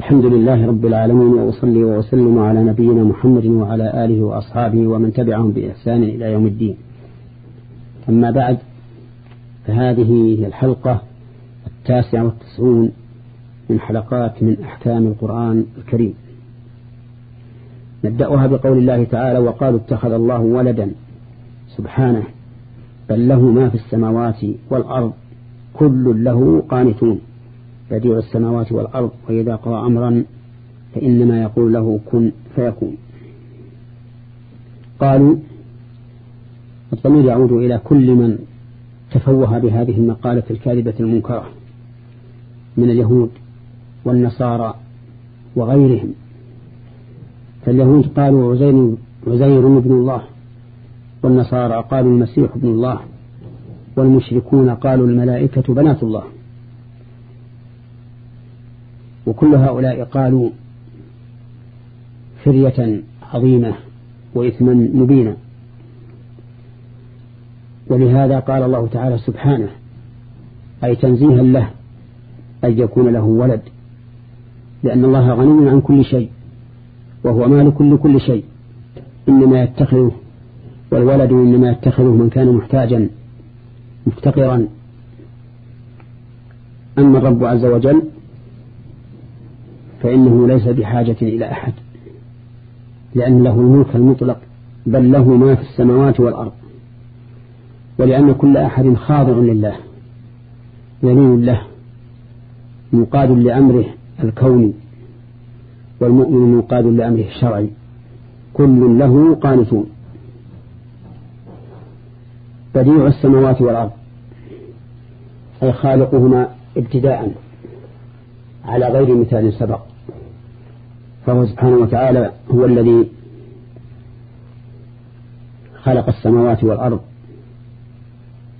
الحمد لله رب العالمين وأصلي وأسلم على نبينا محمد وعلى آله وأصحابه ومن تبعهم بإحسان إلى يوم الدين. أما بعد فهذه هي الحلقة التاسعة والتسعون من حلقات من أحكام القرآن الكريم. نبدأها بقول الله تعالى وقالوا اتخذ الله ولدا سبحانه بل له ما في السماوات والأرض كل له قانتون. بديع السماوات والأرض وإذا قضى أمرا فإنما يقول له كن فيكون. قالوا الضمير يعود إلى كل من تفوه بهذه المقالة الكاذبة المنكرة من اليهود والنصارى وغيرهم. فاليهود قالوا عزير, عزير ابن الله. والنصارى قالوا المسيح ابن الله. والمشركون قالوا الملائكة بنات الله. وكل هؤلاء قالوا فرية عظيمة وإثما مبينا. ولهذا قال الله تعالى سبحانه أي تنزيها له أن يكون له ولد لأن الله غني عن كل شيء وهو مالك لكل شيء. إنما يتخذه والولد إنما يتخذه من كان محتاجا مفتقرا. أما الرب عز وجل فإنه ليس بحاجة إلى أحد لأن له الملك المطلق بل له ما في السماوات والأرض. ولأن كل أحد خاضع لله ذليل له منقاد لأمره الكوني والمؤمن منقاد لأمره الشرعي. كل له قانتون. بديع السماوات والأرض أي خالقهما ابتداء على غير مثال سبق. فهو سبحانه وتعالى هو الذي خلق السماوات والأرض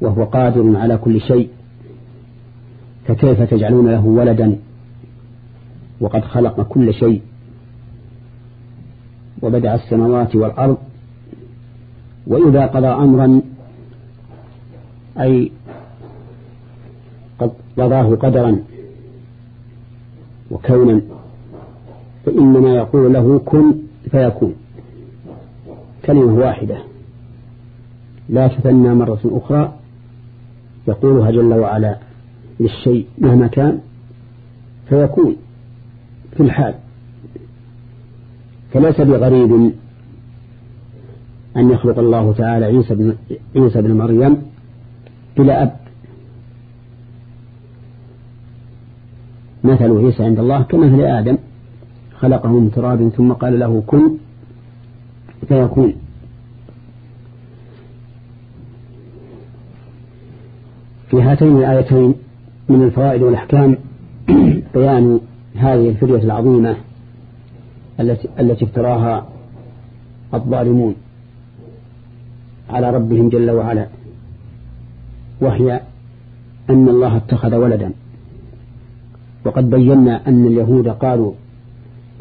وهو قادر على كل شيء فكيف تجعلون له ولدا؟ وقد خلق كل شيء وبدع السماوات والأرض وإذا قضى أمرا أي قد قضاه قدرا وكونا. فإنما يقول له كن فيكون. كلمة واحدة. لا تثنى مرة أخرى يقولها جل وعلا للشيء مهما كان فيكون في الحال. فليس بغريب أن يخلق الله تعالى عيسى بن, عيسى بن مريم بلا أب. مثل عيسى عند الله كمثل آدم. خلقه من تراب ثم قال له كن فيكون. في هاتين الآيتين من الفوائد والأحكام بيان هذه الفرية العظيمة التي التي افتراها الظالمون على ربهم جل وعلا وهي أن الله اتخذ ولدا. وقد بينا أن اليهود قالوا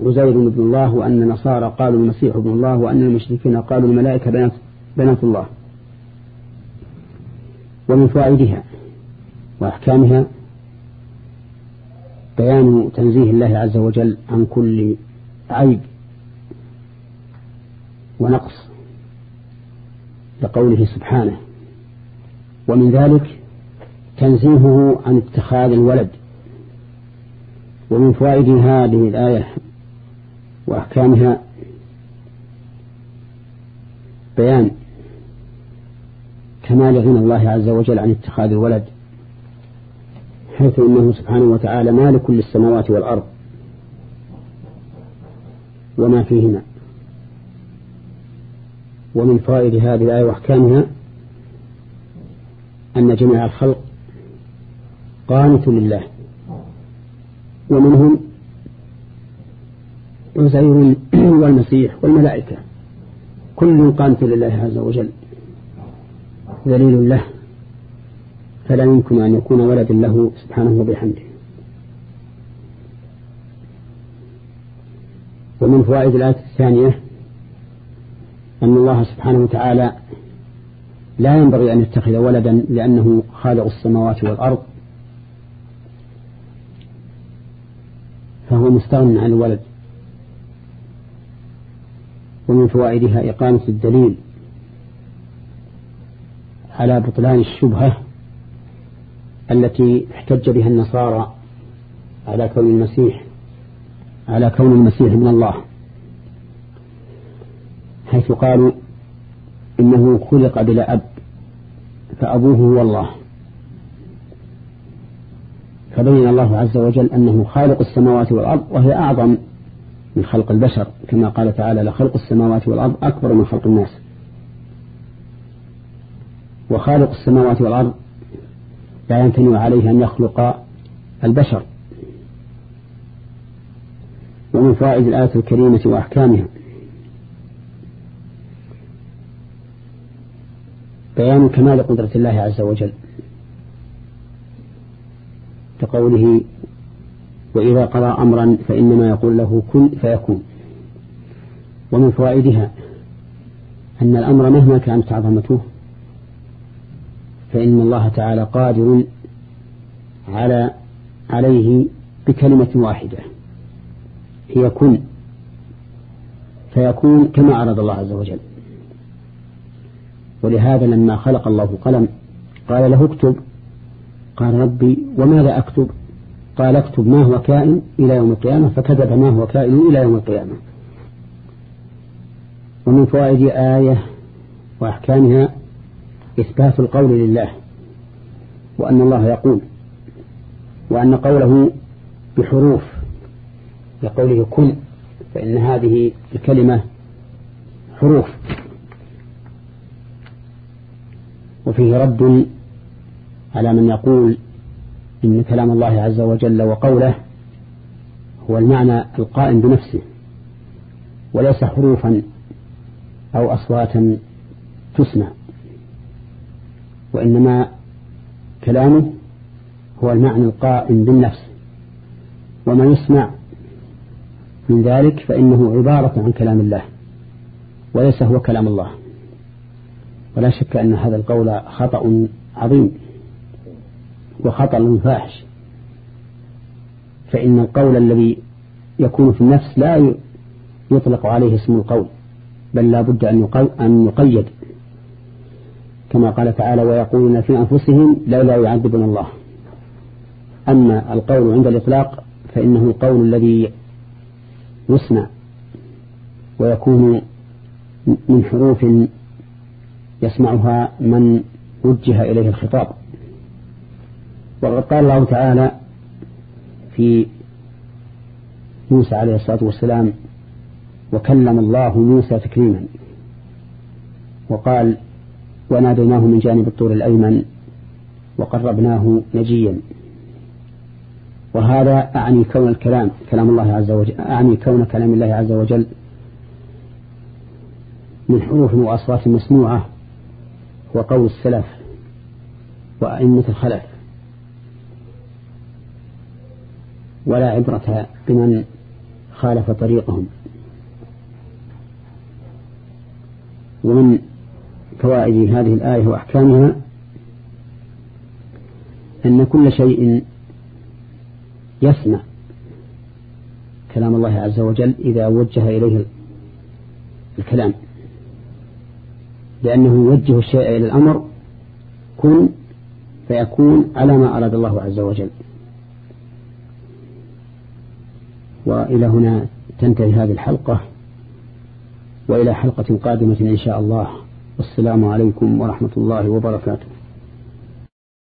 عزير بن الله وأن النصارى قالوا المسيح ابن الله وأن المشركين قالوا الملائكة بنات, بنات الله. ومن فوائدها وأحكامها بيان تنزيه الله عز وجل عن كل عيب ونقص لقوله سبحانه. ومن ذلك تنزيهه عن اتخاذ الولد. ومن فوائد هذه الآية وأحكامها. بيان. كمال غنى الله عز وجل عن اتخاذ الولد حيث إنه سبحانه وتعالى مالك للسماوات والأرض وما فيهما. ومن فوائد هذه الآية وأحكامها أن جميع الخلق قانت لله ومنهم عزير والمسيح والملائكة. كل قانت لله عز وجل. ذليل له. فلا يمكن أن يكون ولدا له سبحانه وبحمده. ومن فوائد الآية الثانية أن الله سبحانه وتعالى لا ينبغي أن يتخذ ولدا لأنه خالق السماوات والأرض. فهو مستغن عن الولد. ومن فوائدها إقامة الدليل على بطلان الشبهة التي احتج بها النصارى على كون المسيح على كون المسيح من الله. حيث قالوا إنه خلق بلا أب فأبوه هو الله. فبين الله عز وجل أنه خالق السماوات والأرض وهي أعظم من خلق البشر كما قال تعالى لخلق السماوات والأرض أكبر من خلق الناس. وخالق السماوات والأرض لا يمتنع عليه أن يخلق البشر. ومن فوائد الآية الكريمة وأحكامها بيان كمال قدرة الله عز وجل. كقوله وإذا قضى أمرا فإنما يقول له كن فيكون. ومن فوائدها أن الأمر مهما كانت عظمته فإن الله تعالى قادر على عليه بكلمة واحدة هي كن. فيكون كما أراد الله عز وجل. ولهذا لما خلق الله قلم قال له اكتب. قال ربي وماذا أكتب؟ قال اكتب ما هو كائن إلى يوم القيامة فكتب ما هو كائن إلى يوم القيامة. ومن فوائد آية وأحكامها إثبات القول لله وأن الله يقول وأن قوله بحروف لقوله كن فإن هذه الكلمة حروف. وفيه رد على من يقول إن كلام الله عز وجل وقوله هو المعنى القائم بنفسه وليس حروفا أو أصواتا تسمع وإنما كلامه هو المعنى القائم بالنفس وما يسمع من ذلك فإنه عبارة عن كلام الله وليس هو كلام الله. ولا شك أن هذا القول خطأ عظيم. وخطأ فاحش فإن القول الذي يكون في النفس لا يطلق عليه اسم القول بل لا بد أن يقيد. كما قال تعالى ويقولون في أنفسهم لا لا يعذبنا الله. أما القول عند الإطلاق فإنه القول الذي يسمع ويكون من حروف يسمعها من وجه إليه الخطاب. وقد قال الله تعالى في موسى عليه الصلاة والسلام وكلم الله موسى تكريما وقال وناديناه من جانب الطور الأيمن وقربناه نجيا. وهذا أعني كون الكلام كلام الله عز وجل أعني كون كلام الله عز وجل من حروف وأصوات مسموعة وقول السلف وأئمة الخلف. ولا عبرة بمن خالف طريقهم. ومن فوائد هذه الآية وأحكامها أن كل شيء يسمع كلام الله عز وجل إذا وجه إليه الكلام. لأنه يوجه الشيء إلى الأمر كن فيكون على ما أراد الله عز وجل. وإلى هنا تنتهي هذه الحلقة وإلى حلقة قادمة إن شاء الله. والسلام عليكم ورحمة الله وبركاته.